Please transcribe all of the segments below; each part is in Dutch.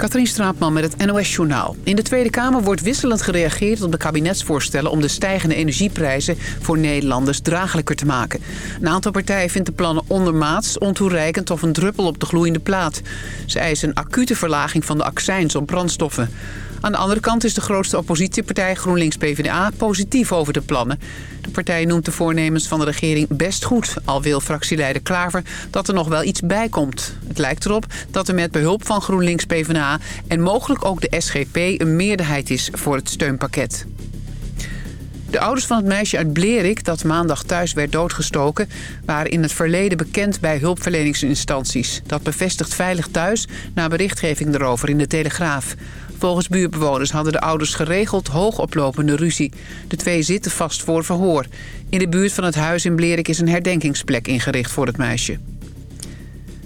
Katrien Straatman met het NOS-journaal. In de Tweede Kamer wordt wisselend gereageerd op de kabinetsvoorstellen... om de stijgende energieprijzen voor Nederlanders draaglijker te maken. Een aantal partijen vindt de plannen ondermaats, ontoereikend... of een druppel op de gloeiende plaat. Ze eisen een acute verlaging van de accijns op brandstoffen. Aan de andere kant is de grootste oppositiepartij GroenLinks-PVDA positief over de plannen. De partij noemt de voornemens van de regering best goed. Al wil fractieleider Klaver dat er nog wel iets bij komt. Het lijkt erop dat er met behulp van GroenLinks-PVDA en mogelijk ook de SGP een meerderheid is voor het steunpakket. De ouders van het meisje uit Blerik dat maandag thuis werd doodgestoken... waren in het verleden bekend bij hulpverleningsinstanties. Dat bevestigt Veilig Thuis na berichtgeving erover in de Telegraaf. Volgens buurtbewoners hadden de ouders geregeld hoogoplopende ruzie. De twee zitten vast voor verhoor. In de buurt van het huis in Blerik is een herdenkingsplek ingericht voor het meisje.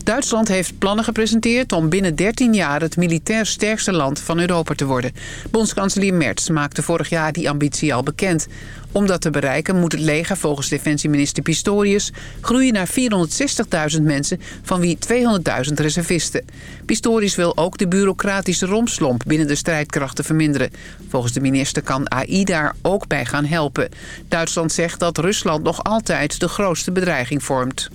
Duitsland heeft plannen gepresenteerd om binnen 13 jaar het militair sterkste land van Europa te worden. Bondskanselier Merz maakte vorig jaar die ambitie al bekend. Om dat te bereiken moet het leger volgens defensieminister Pistorius groeien naar 460.000 mensen, van wie 200.000 reservisten. Pistorius wil ook de bureaucratische romslomp binnen de strijdkrachten verminderen. Volgens de minister kan AI daar ook bij gaan helpen. Duitsland zegt dat Rusland nog altijd de grootste bedreiging vormt.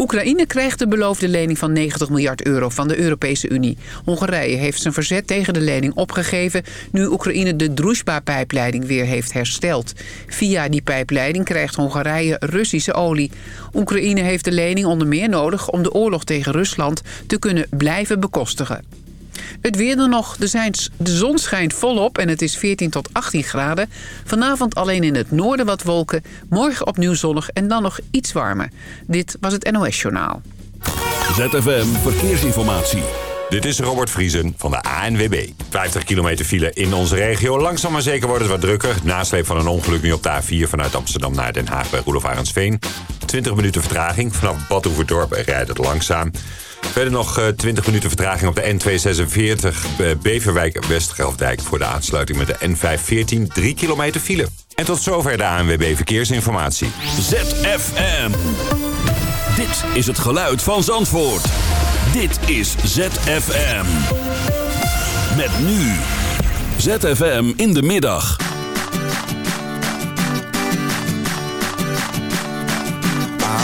Oekraïne krijgt de beloofde lening van 90 miljard euro van de Europese Unie. Hongarije heeft zijn verzet tegen de lening opgegeven... nu Oekraïne de Druzhba-pijpleiding weer heeft hersteld. Via die pijpleiding krijgt Hongarije Russische olie. Oekraïne heeft de lening onder meer nodig om de oorlog tegen Rusland te kunnen blijven bekostigen. Het weer dan nog. De, de zon schijnt volop en het is 14 tot 18 graden. Vanavond alleen in het noorden wat wolken. Morgen opnieuw zonnig en dan nog iets warmer. Dit was het NOS Journaal. ZFM Verkeersinformatie. Dit is Robert Vriesen van de ANWB. 50 kilometer file in onze regio. Langzaam maar zeker wordt het wat drukker. Nasleep van een ongeluk nu op de A4 vanuit Amsterdam naar Den Haag bij Roelof Arendsveen. 20 minuten vertraging. Vanaf Badhoevedorp rijdt het langzaam. Verder nog 20 minuten vertraging op de N246 Beverwijk Westgeldijk voor de aansluiting met de N514. 3 kilometer file. En tot zover de ANWB Verkeersinformatie. ZFM. Dit is het geluid van Zandvoort. Dit is ZFM. Met nu. ZFM in de middag.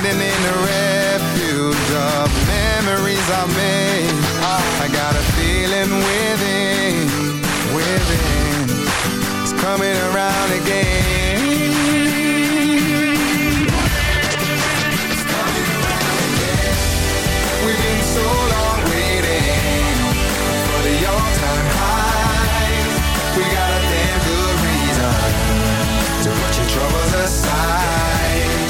hiding in the refuge of memories I made. I got a feeling within, within, it's coming around again. We've been so long waiting for the all-time high. We got a damn good reason to put your troubles aside.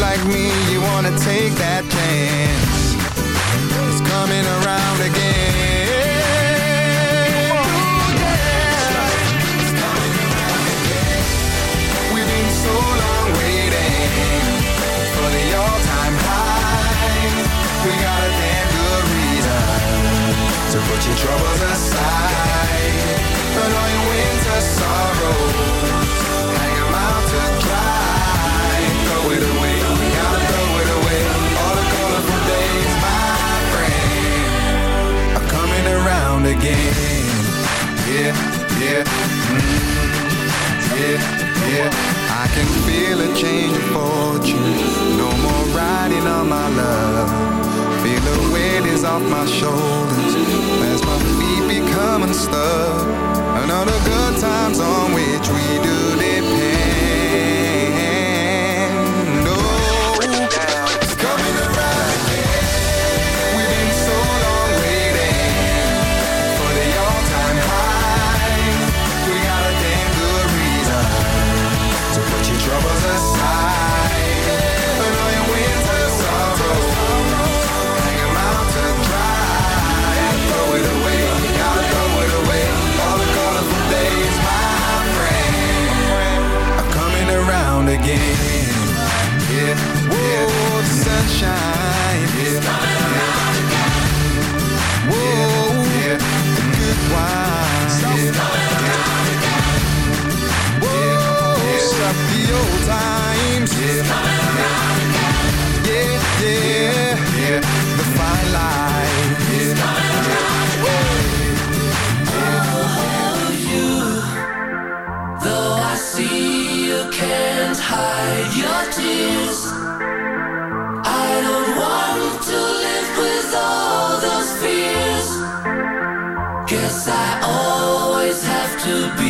like me you wanna take that chance. It's coming around again. We've been so long waiting For the all-time high. We got a damn good reason to put your troubles aside. Put all your winter sorrows Yeah, yeah, mm, yeah, yeah. I can feel a change of fortune. No more riding on my love. Feel the weight is off my shoulders. As my stuck. And all the good times on which we do depend. Again. Yeah, yeah, the sunshine. still be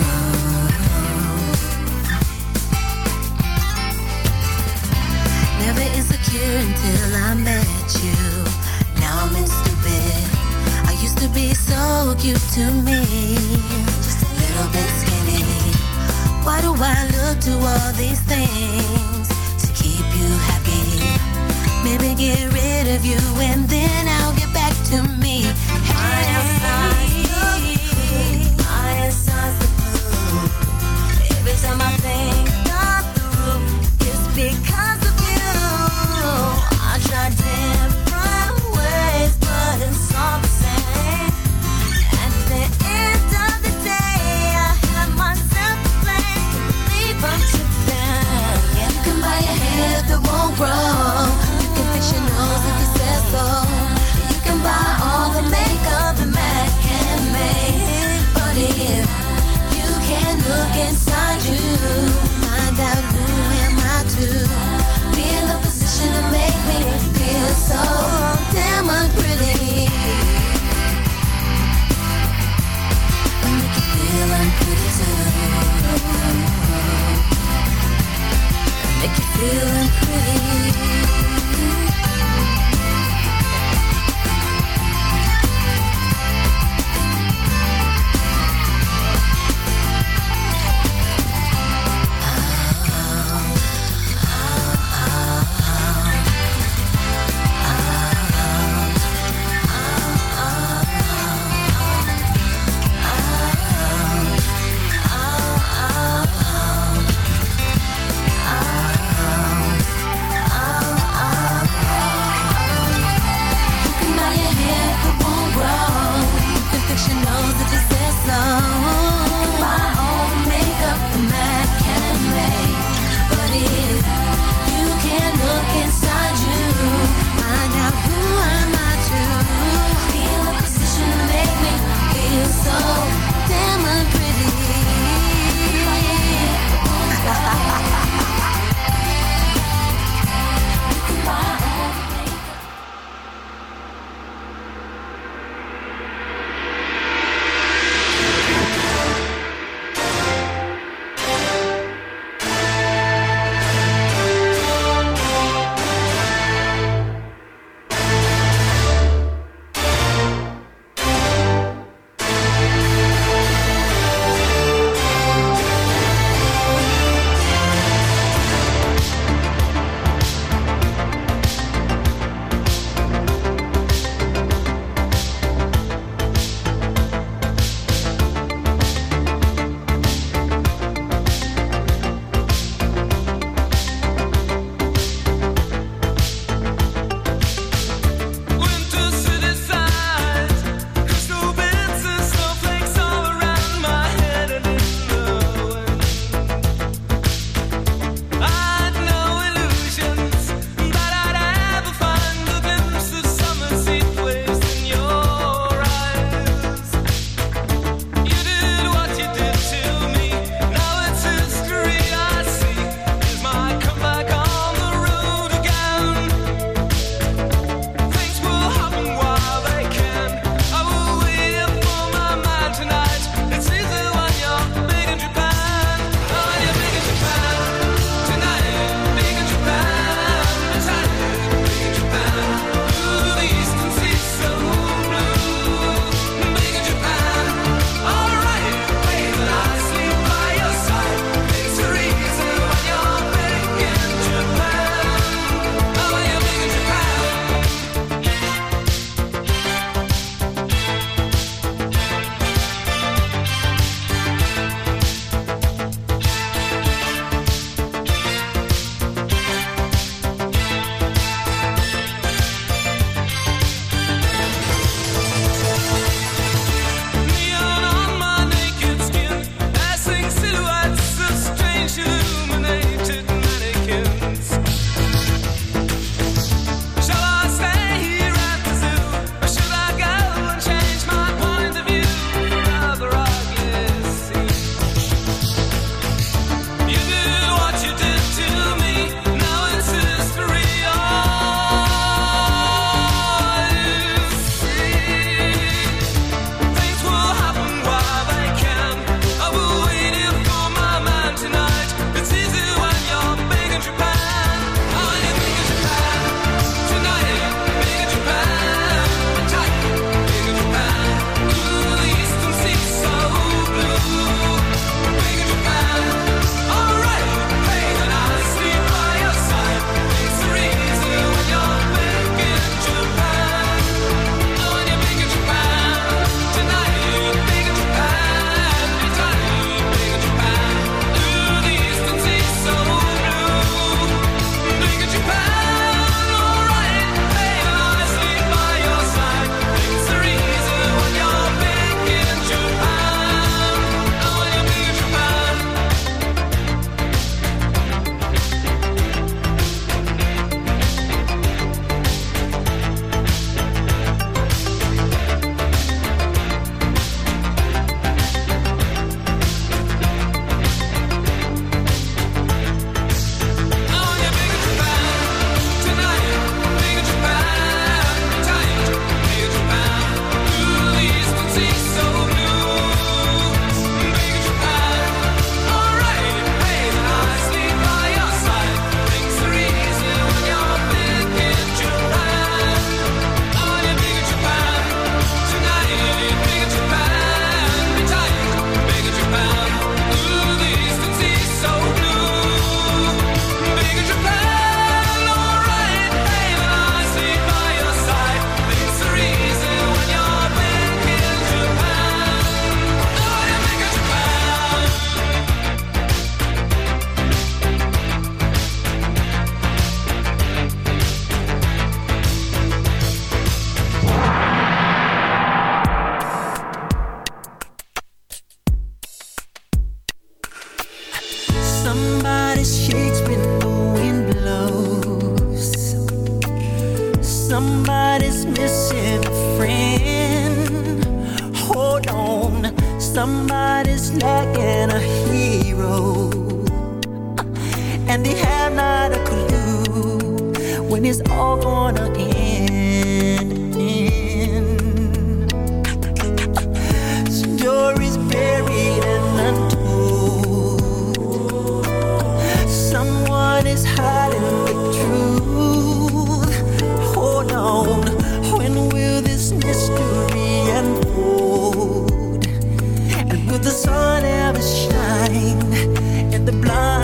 until I met you. Now I'm stupid. I used to be so cute to me. Just a little bit skinny. Why do I look to all these things to keep you happy? Maybe get rid of you and then I'll get back to me. Hey. make you feel pretty. somebody's cheeks when the wind blows. Somebody's missing a friend. Hold on, somebody's lacking a hero. And they have not a clue when it's all gonna end. está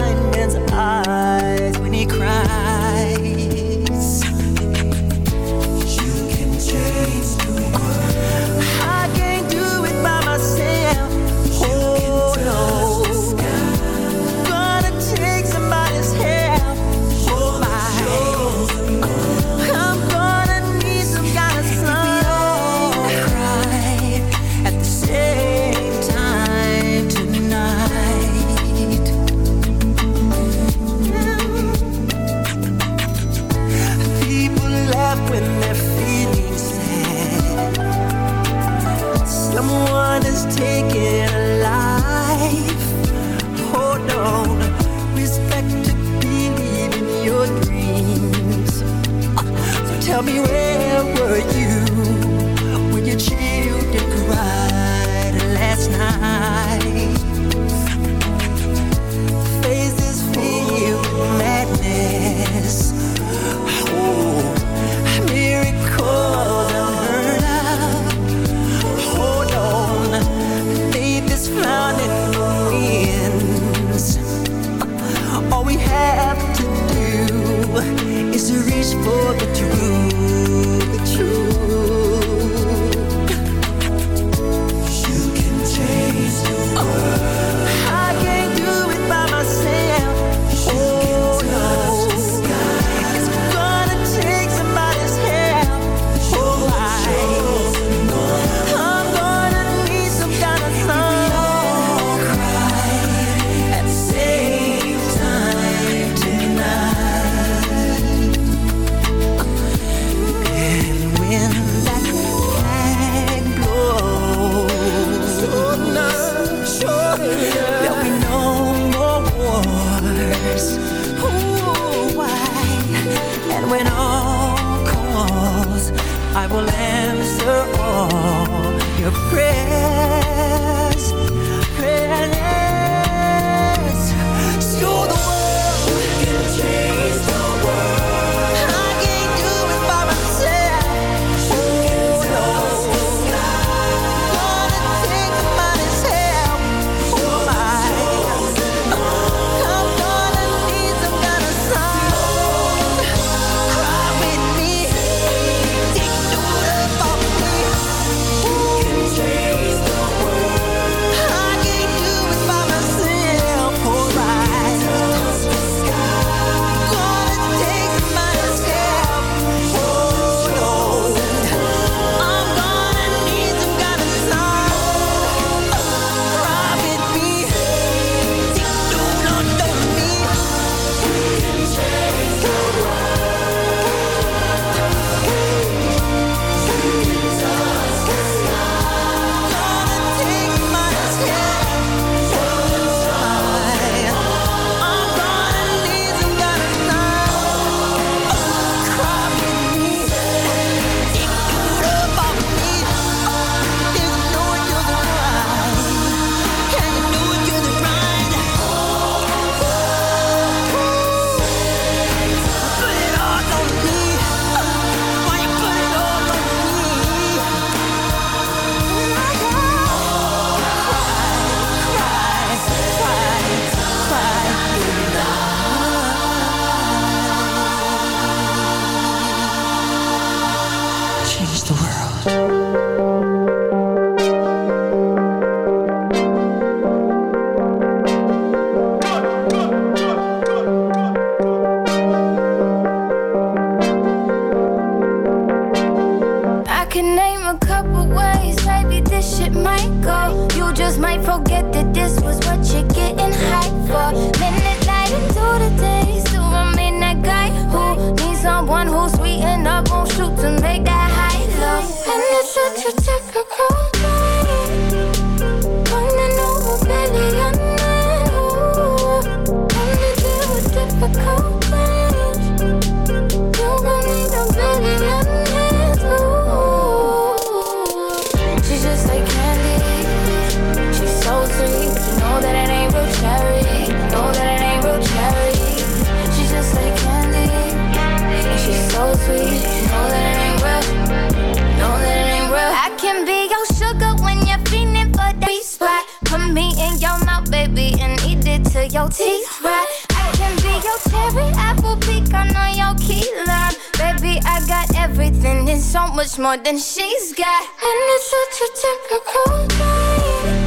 it till your teeth right. I can be your cherry apple pecan on your key lime. Baby, I got everything and so much more than she's got. And it's such a typical night.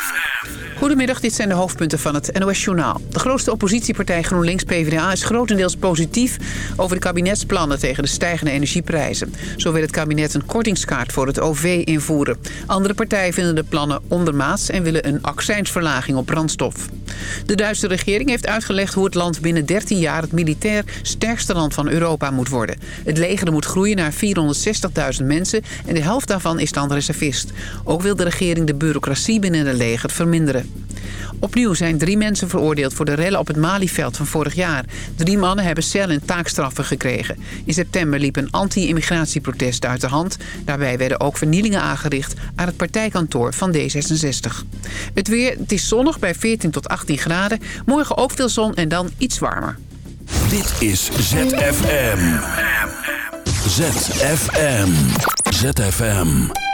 Goedemiddag, dit zijn de hoofdpunten van het NOS-journaal. De grootste oppositiepartij GroenLinks-PVDA is grotendeels positief... over de kabinetsplannen tegen de stijgende energieprijzen. Zo wil het kabinet een kortingskaart voor het OV invoeren. Andere partijen vinden de plannen ondermaats... en willen een accijnsverlaging op brandstof. De Duitse regering heeft uitgelegd hoe het land binnen 13 jaar... het militair sterkste land van Europa moet worden. Het leger moet groeien naar 460.000 mensen... en de helft daarvan is dan reservist. Ook wil de regering de bureaucratie binnen het leger verminderen. Opnieuw zijn drie mensen veroordeeld voor de rellen op het Malieveld van vorig jaar. Drie mannen hebben cel- en taakstraffen gekregen. In september liep een anti-immigratieprotest uit de hand. Daarbij werden ook vernielingen aangericht aan het partijkantoor van D66. Het weer, het is zonnig bij 14 tot 18 graden. Morgen ook veel zon en dan iets warmer. Dit is ZFM. ZFM. ZFM.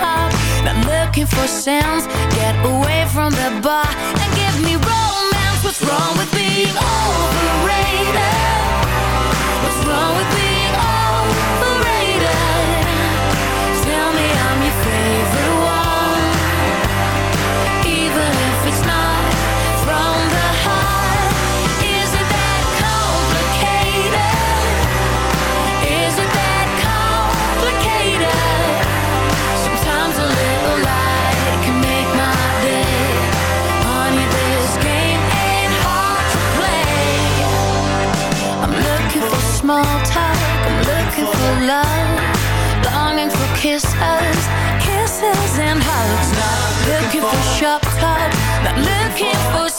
pop Not looking for sounds Get away from the bar And give me romance What's wrong with being overrated? What's wrong with being overrated? and hugs. Not looking for sharp talk Not looking for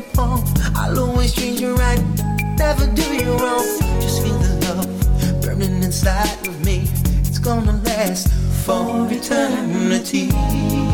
to. I'll always treat you right, never do you wrong. Just feel the love burning inside of me. It's gonna last for eternity.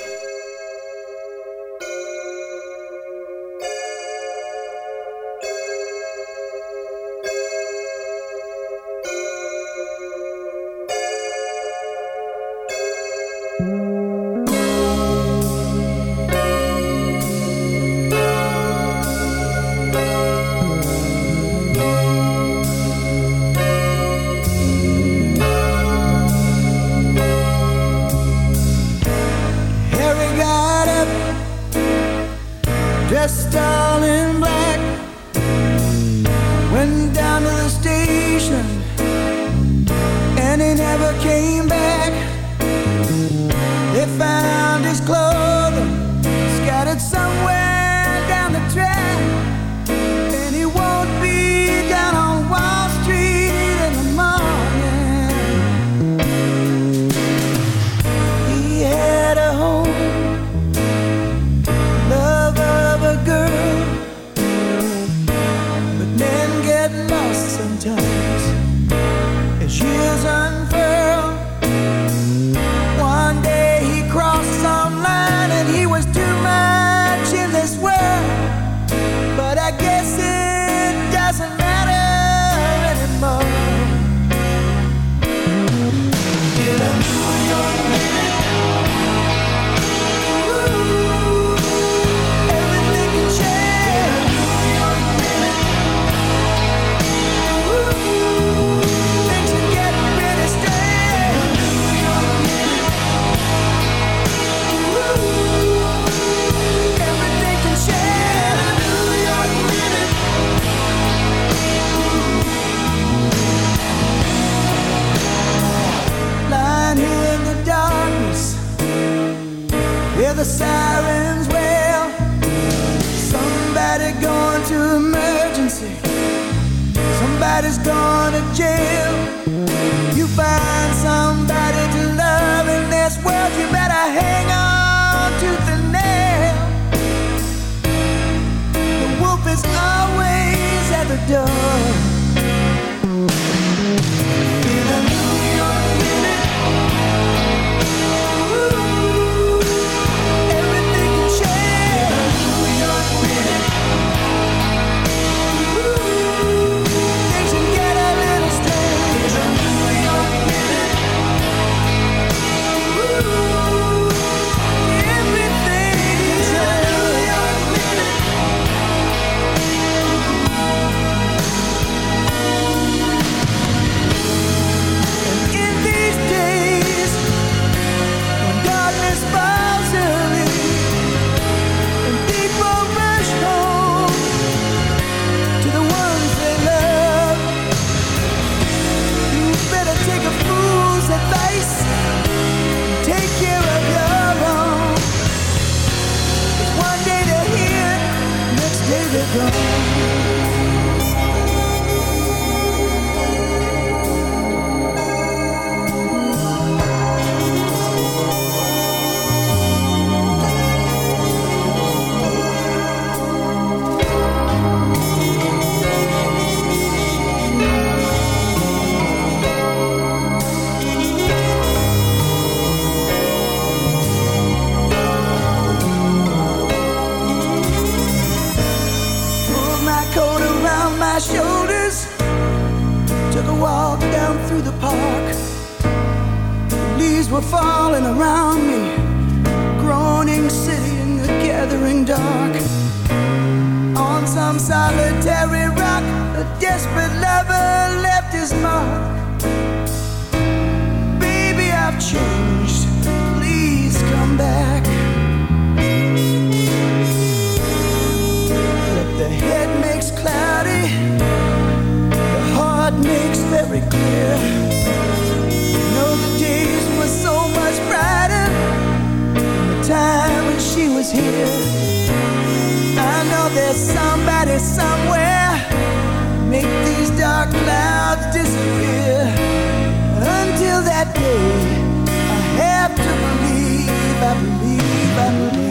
somebody's gone to jail. You find somebody to love in this world, you better hang on to the nail. The wolf is always at the door. walked down through the park. The leaves were falling around me. Groaning city in the gathering dark. On some solitary rock, a desperate lover left his mark. Baby, I've changed. was here. I know there's somebody somewhere. Make these dark clouds disappear. Until that day, I have to believe, I believe, I believe.